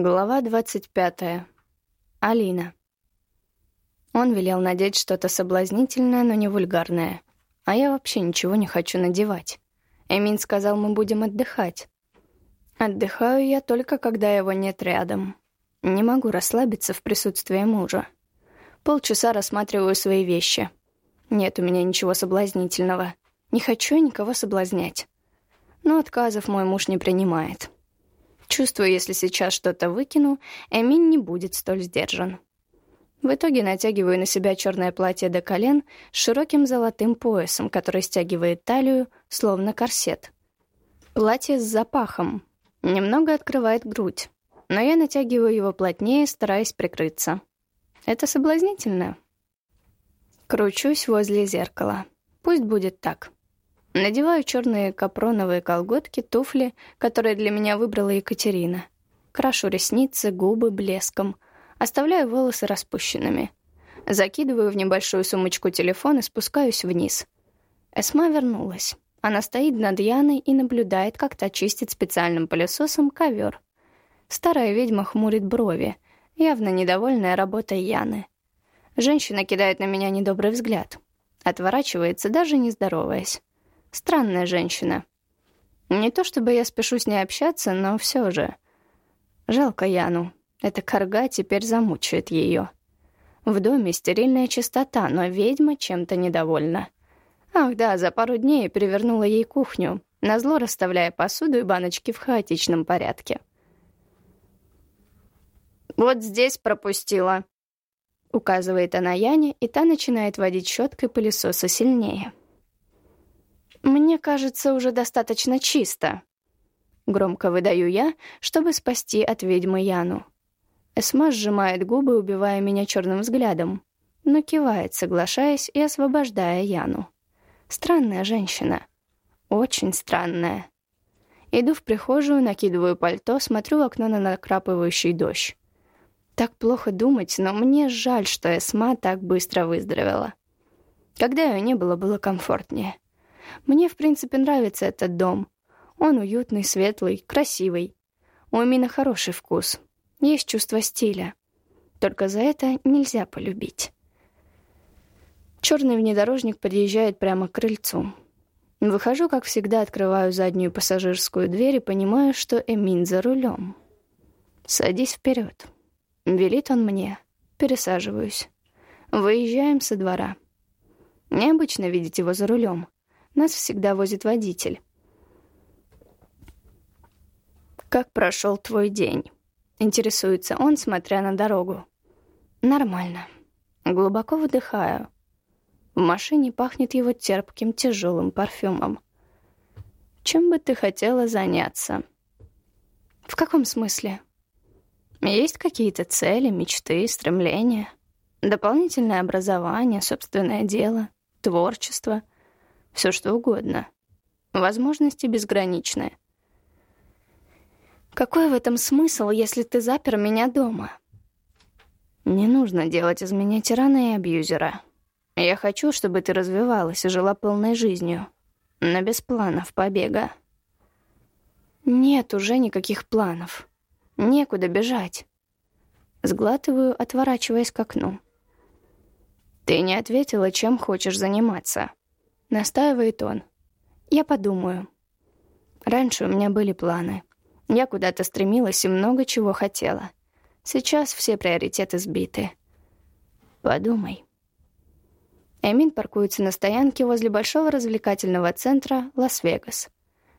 Глава двадцать пятая. Алина. Он велел надеть что-то соблазнительное, но не вульгарное. А я вообще ничего не хочу надевать. Эмин сказал, мы будем отдыхать. Отдыхаю я только, когда его нет рядом. Не могу расслабиться в присутствии мужа. Полчаса рассматриваю свои вещи. Нет у меня ничего соблазнительного. Не хочу никого соблазнять. Но отказов мой муж не принимает. Чувствую, если сейчас что-то выкину, Эмин не будет столь сдержан. В итоге натягиваю на себя черное платье до колен с широким золотым поясом, который стягивает талию, словно корсет. Платье с запахом. Немного открывает грудь, но я натягиваю его плотнее, стараясь прикрыться. Это соблазнительно. Кручусь возле зеркала. Пусть будет так. Надеваю черные капроновые колготки, туфли, которые для меня выбрала Екатерина. Крашу ресницы, губы блеском. Оставляю волосы распущенными. Закидываю в небольшую сумочку телефон и спускаюсь вниз. Эсма вернулась. Она стоит над Яной и наблюдает, как та чистит специальным пылесосом ковер. Старая ведьма хмурит брови, явно недовольная работой Яны. Женщина кидает на меня недобрый взгляд. Отворачивается, даже не здороваясь. Странная женщина. Не то чтобы я спешу с ней общаться, но все же. Жалко Яну. Эта корга теперь замучает ее. В доме стерильная чистота, но ведьма чем-то недовольна. Ах да, за пару дней перевернула ей кухню, назло расставляя посуду и баночки в хаотичном порядке. «Вот здесь пропустила», — указывает она Яне, и та начинает водить щеткой пылесоса сильнее. «Мне кажется, уже достаточно чисто». Громко выдаю я, чтобы спасти от ведьмы Яну. Эсма сжимает губы, убивая меня черным взглядом, но кивает, соглашаясь и освобождая Яну. Странная женщина. Очень странная. Иду в прихожую, накидываю пальто, смотрю в окно на накрапывающий дождь. Так плохо думать, но мне жаль, что Эсма так быстро выздоровела. Когда ее не было, было комфортнее. Мне, в принципе, нравится этот дом. Он уютный, светлый, красивый. У Эмина хороший вкус. Есть чувство стиля. Только за это нельзя полюбить. Черный внедорожник подъезжает прямо к крыльцу. Выхожу, как всегда, открываю заднюю пассажирскую дверь и понимаю, что Эмин за рулем. «Садись вперед. Велит он мне. Пересаживаюсь. Выезжаем со двора. Необычно видеть его за рулем. Нас всегда возит водитель. «Как прошел твой день?» — интересуется он, смотря на дорогу. «Нормально. Глубоко выдыхаю. В машине пахнет его терпким, тяжелым парфюмом. Чем бы ты хотела заняться?» «В каком смысле?» «Есть какие-то цели, мечты, стремления?» Дополнительное образование, собственное дело, творчество — все что угодно. Возможности безграничны. Какой в этом смысл, если ты запер меня дома? Не нужно делать из меня тирана и абьюзера. Я хочу, чтобы ты развивалась и жила полной жизнью. Но без планов побега. Нет уже никаких планов. Некуда бежать. Сглатываю, отворачиваясь к окну. Ты не ответила, чем хочешь заниматься. Настаивает он. Я подумаю. Раньше у меня были планы. Я куда-то стремилась и много чего хотела. Сейчас все приоритеты сбиты. Подумай. Эмин паркуется на стоянке возле большого развлекательного центра Лас-Вегас.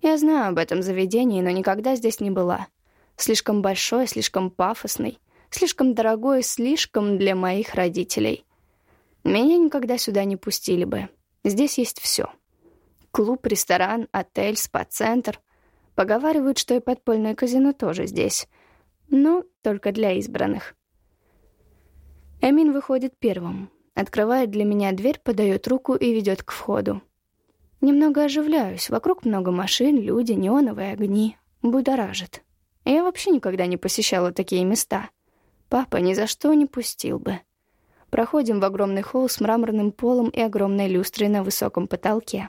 Я знаю об этом заведении, но никогда здесь не была. Слишком большой, слишком пафосный, слишком дорогой, слишком для моих родителей. Меня никогда сюда не пустили бы. Здесь есть все. Клуб, ресторан, отель, спа-центр. Поговаривают, что и подпольное казино тоже здесь. Но только для избранных. Эмин выходит первым. Открывает для меня дверь, подает руку и ведет к входу. Немного оживляюсь. Вокруг много машин, люди, неоновые огни. Будоражит. Я вообще никогда не посещала такие места. Папа ни за что не пустил бы. Проходим в огромный холл с мраморным полом и огромной люстрой на высоком потолке.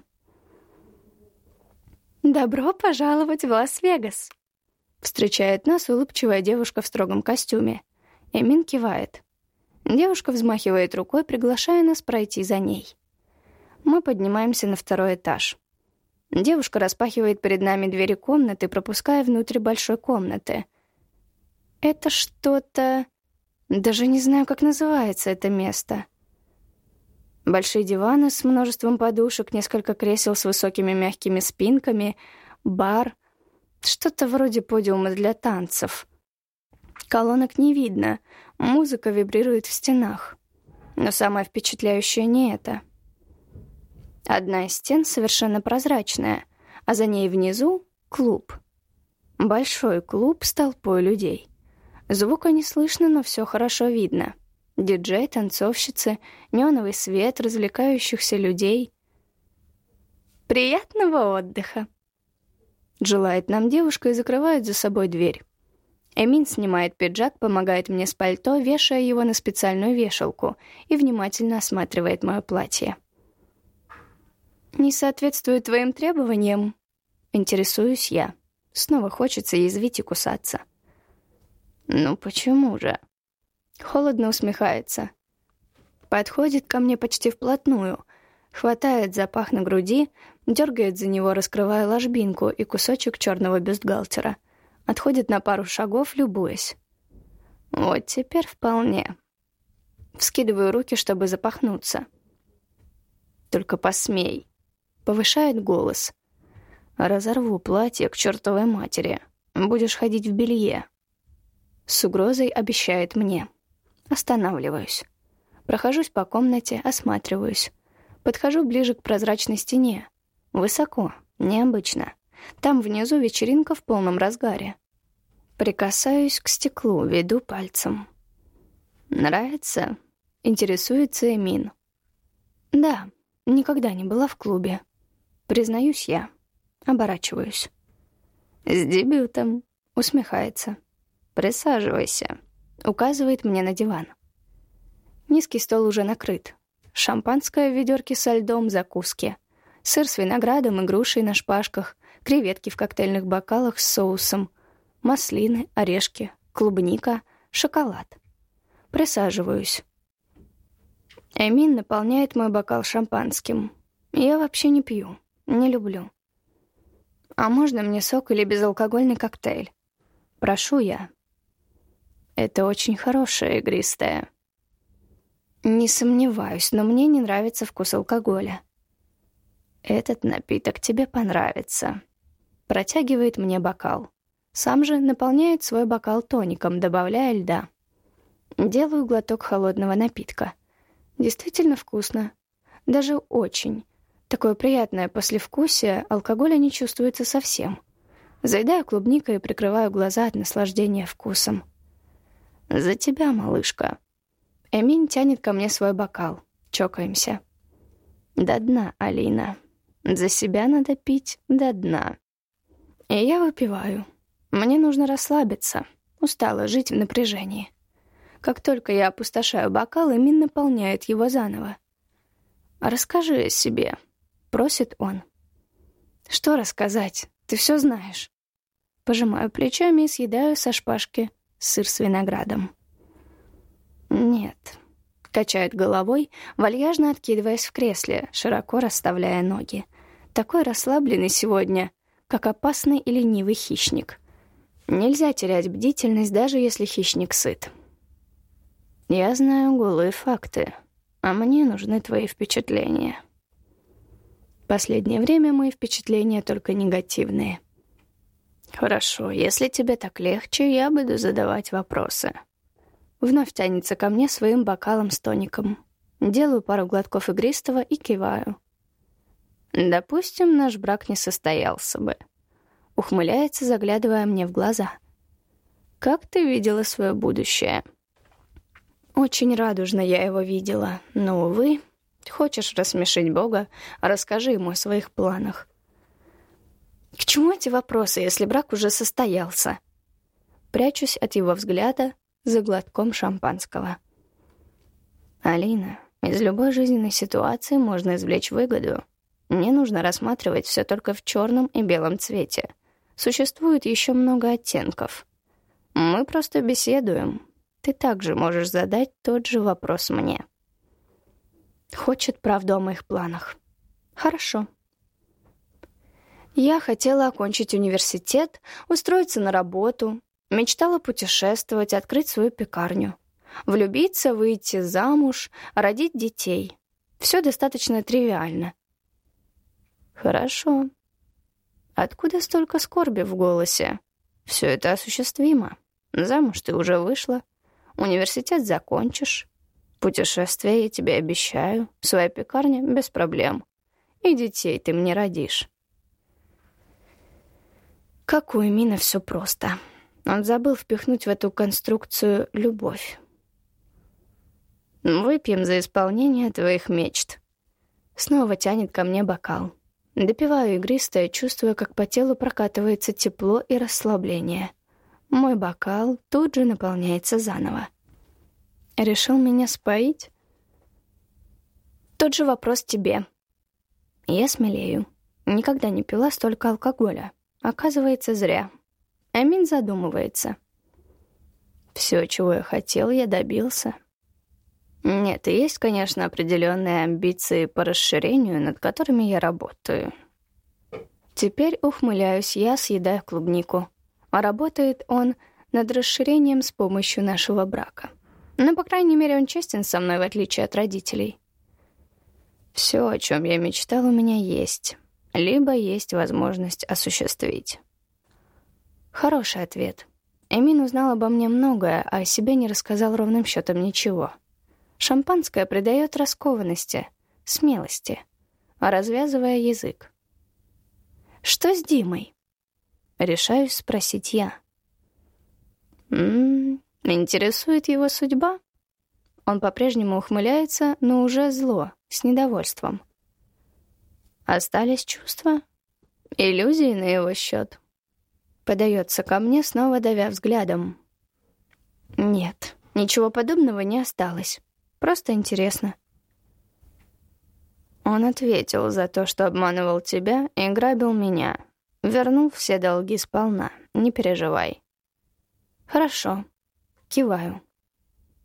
«Добро пожаловать в Лас-Вегас!» Встречает нас улыбчивая девушка в строгом костюме. Эмин кивает. Девушка взмахивает рукой, приглашая нас пройти за ней. Мы поднимаемся на второй этаж. Девушка распахивает перед нами двери комнаты, пропуская внутрь большой комнаты. Это что-то... Даже не знаю, как называется это место. Большие диваны с множеством подушек, несколько кресел с высокими мягкими спинками, бар, что-то вроде подиума для танцев. Колонок не видно, музыка вибрирует в стенах. Но самое впечатляющее не это — Одна из стен совершенно прозрачная, а за ней внизу — клуб. Большой клуб с толпой людей. Звука не слышно, но все хорошо видно. Диджей, танцовщицы, неоновый свет, развлекающихся людей. «Приятного отдыха!» Желает нам девушка и закрывает за собой дверь. Эмин снимает пиджак, помогает мне с пальто, вешая его на специальную вешалку и внимательно осматривает мое платье. «Не соответствует твоим требованиям?» Интересуюсь я. Снова хочется язвить и кусаться. «Ну почему же?» Холодно усмехается. Подходит ко мне почти вплотную, хватает запах на груди, дергает за него, раскрывая ложбинку и кусочек черного бюстгальтера. Отходит на пару шагов, любуясь. Вот теперь вполне. Вскидываю руки, чтобы запахнуться. Только посмей. Повышает голос. «Разорву платье к чертовой матери. Будешь ходить в белье». С угрозой обещает мне. Останавливаюсь. Прохожусь по комнате, осматриваюсь. Подхожу ближе к прозрачной стене. Высоко, необычно. Там внизу вечеринка в полном разгаре. Прикасаюсь к стеклу, веду пальцем. «Нравится?» — интересуется Эмин. «Да, никогда не была в клубе. Признаюсь я. Оборачиваюсь. «С дебютом», — усмехается. «Присаживайся», — указывает мне на диван. Низкий стол уже накрыт. Шампанское в ведерке со льдом, закуски. Сыр с виноградом и грушей на шпажках, креветки в коктейльных бокалах с соусом, маслины, орешки, клубника, шоколад. Присаживаюсь. Эмин наполняет мой бокал шампанским. Я вообще не пью. Не люблю. А можно мне сок или безалкогольный коктейль? Прошу я. Это очень хорошее игристое. Не сомневаюсь, но мне не нравится вкус алкоголя. Этот напиток тебе понравится. Протягивает мне бокал. Сам же наполняет свой бокал тоником, добавляя льда. Делаю глоток холодного напитка. Действительно вкусно. Даже очень. Такое приятное послевкусие алкоголя не чувствуется совсем. Заедаю клубникой и прикрываю глаза от наслаждения вкусом. «За тебя, малышка». Эмин тянет ко мне свой бокал. Чокаемся. «До дна, Алина. За себя надо пить до дна». И я выпиваю. Мне нужно расслабиться. Устала жить в напряжении. Как только я опустошаю бокал, Эмин наполняет его заново. «Расскажи о себе», Просит он. Что рассказать? Ты все знаешь. Пожимаю плечами и съедаю со шпажки сыр с виноградом. Нет. Качает головой, вальяжно откидываясь в кресле, широко расставляя ноги. Такой расслабленный сегодня, как опасный и ленивый хищник. Нельзя терять бдительность, даже если хищник сыт. Я знаю голые факты, а мне нужны твои впечатления. Последнее время мои впечатления только негативные. Хорошо, если тебе так легче, я буду задавать вопросы. Вновь тянется ко мне своим бокалом с тоником. Делаю пару глотков игристого и киваю. Допустим, наш брак не состоялся бы. Ухмыляется, заглядывая мне в глаза. Как ты видела свое будущее? Очень радужно я его видела, но, увы, Хочешь рассмешить Бога? Расскажи ему о своих планах. К чему эти вопросы, если брак уже состоялся? Прячусь от его взгляда за глотком шампанского. Алина, из любой жизненной ситуации можно извлечь выгоду. Не нужно рассматривать все только в черном и белом цвете. Существует еще много оттенков. Мы просто беседуем. Ты также можешь задать тот же вопрос мне. Хочет правду о моих планах. Хорошо. Я хотела окончить университет, устроиться на работу, мечтала путешествовать, открыть свою пекарню. Влюбиться, выйти замуж, родить детей. Все достаточно тривиально. Хорошо. Откуда столько скорби в голосе? Все это осуществимо. Замуж ты уже вышла. Университет закончишь. Путешествие я тебе обещаю. Своя пекарня без проблем. И детей ты мне родишь. Как у Эмина все просто. Он забыл впихнуть в эту конструкцию любовь. Выпьем за исполнение твоих мечт. Снова тянет ко мне бокал. Допиваю игристое, чувствуя, как по телу прокатывается тепло и расслабление. Мой бокал тут же наполняется заново. Решил меня споить? Тот же вопрос тебе. Я смелею. Никогда не пила столько алкоголя. Оказывается, зря. Амин задумывается. Все, чего я хотел, я добился. Нет, есть, конечно, определенные амбиции по расширению, над которыми я работаю. Теперь ухмыляюсь я, съедая клубнику. А работает он над расширением с помощью нашего брака. Но, по крайней мере, он честен со мной, в отличие от родителей. Все, о чем я мечтал, у меня есть. Либо есть возможность осуществить. Хороший ответ. Эмин узнал обо мне многое, а о себе не рассказал ровным счетом ничего. Шампанское придает раскованности, смелости, развязывая язык. «Что с Димой?» Решаюсь спросить я. «М-м, интересует его судьба?» Он по-прежнему ухмыляется, но уже зло, с недовольством. Остались чувства? Иллюзии на его счет? Подается ко мне, снова давя взглядом. Нет, ничего подобного не осталось. Просто интересно. Он ответил за то, что обманывал тебя и грабил меня. Вернул все долги сполна, не переживай. Хорошо. Киваю.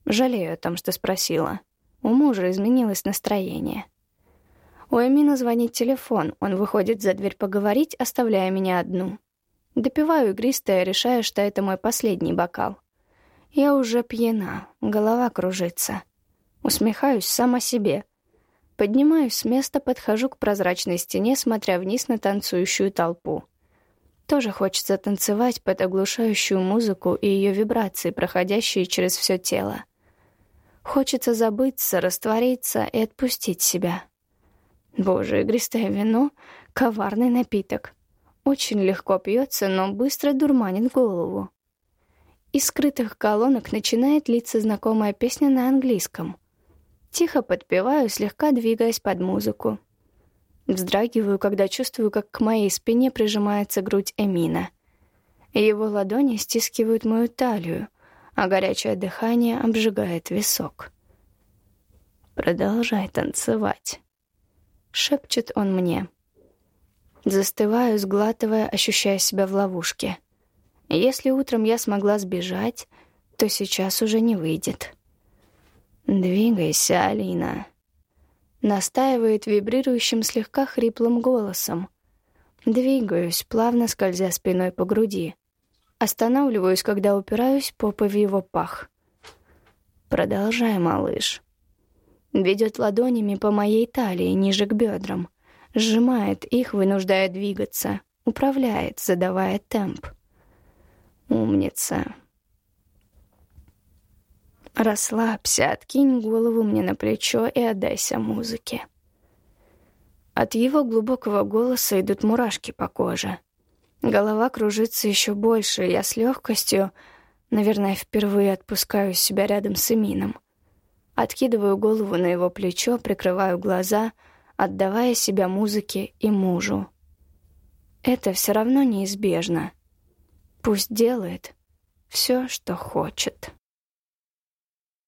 Жалею о том, что спросила. У мужа изменилось настроение. У Эмина звонит телефон, он выходит за дверь поговорить, оставляя меня одну. Допиваю игристое, решая, что это мой последний бокал. Я уже пьяна, голова кружится. Усмехаюсь сама себе. Поднимаюсь с места, подхожу к прозрачной стене, смотря вниз на танцующую толпу. Тоже хочется танцевать под оглушающую музыку и ее вибрации, проходящие через все тело. Хочется забыться, раствориться и отпустить себя. Боже, игристое вино — коварный напиток. Очень легко пьется, но быстро дурманит голову. Из скрытых колонок начинает литься знакомая песня на английском — Тихо подпеваю, слегка двигаясь под музыку. Вздрагиваю, когда чувствую, как к моей спине прижимается грудь Эмина. Его ладони стискивают мою талию, а горячее дыхание обжигает висок. «Продолжай танцевать», — шепчет он мне. Застываю, сглатывая, ощущая себя в ловушке. Если утром я смогла сбежать, то сейчас уже не выйдет. «Двигайся, Алина», — настаивает вибрирующим слегка хриплым голосом. Двигаюсь, плавно скользя спиной по груди. Останавливаюсь, когда упираюсь попой в его пах. «Продолжай, малыш». Ведет ладонями по моей талии ниже к бедрам. Сжимает их, вынуждая двигаться. Управляет, задавая темп. «Умница», Расслабься, откинь голову мне на плечо и отдайся музыке. От его глубокого голоса идут мурашки по коже. Голова кружится еще больше, я с легкостью, наверное, впервые отпускаю себя рядом с Эмином. Откидываю голову на его плечо, прикрываю глаза, отдавая себя музыке и мужу. Это все равно неизбежно. Пусть делает все, что хочет.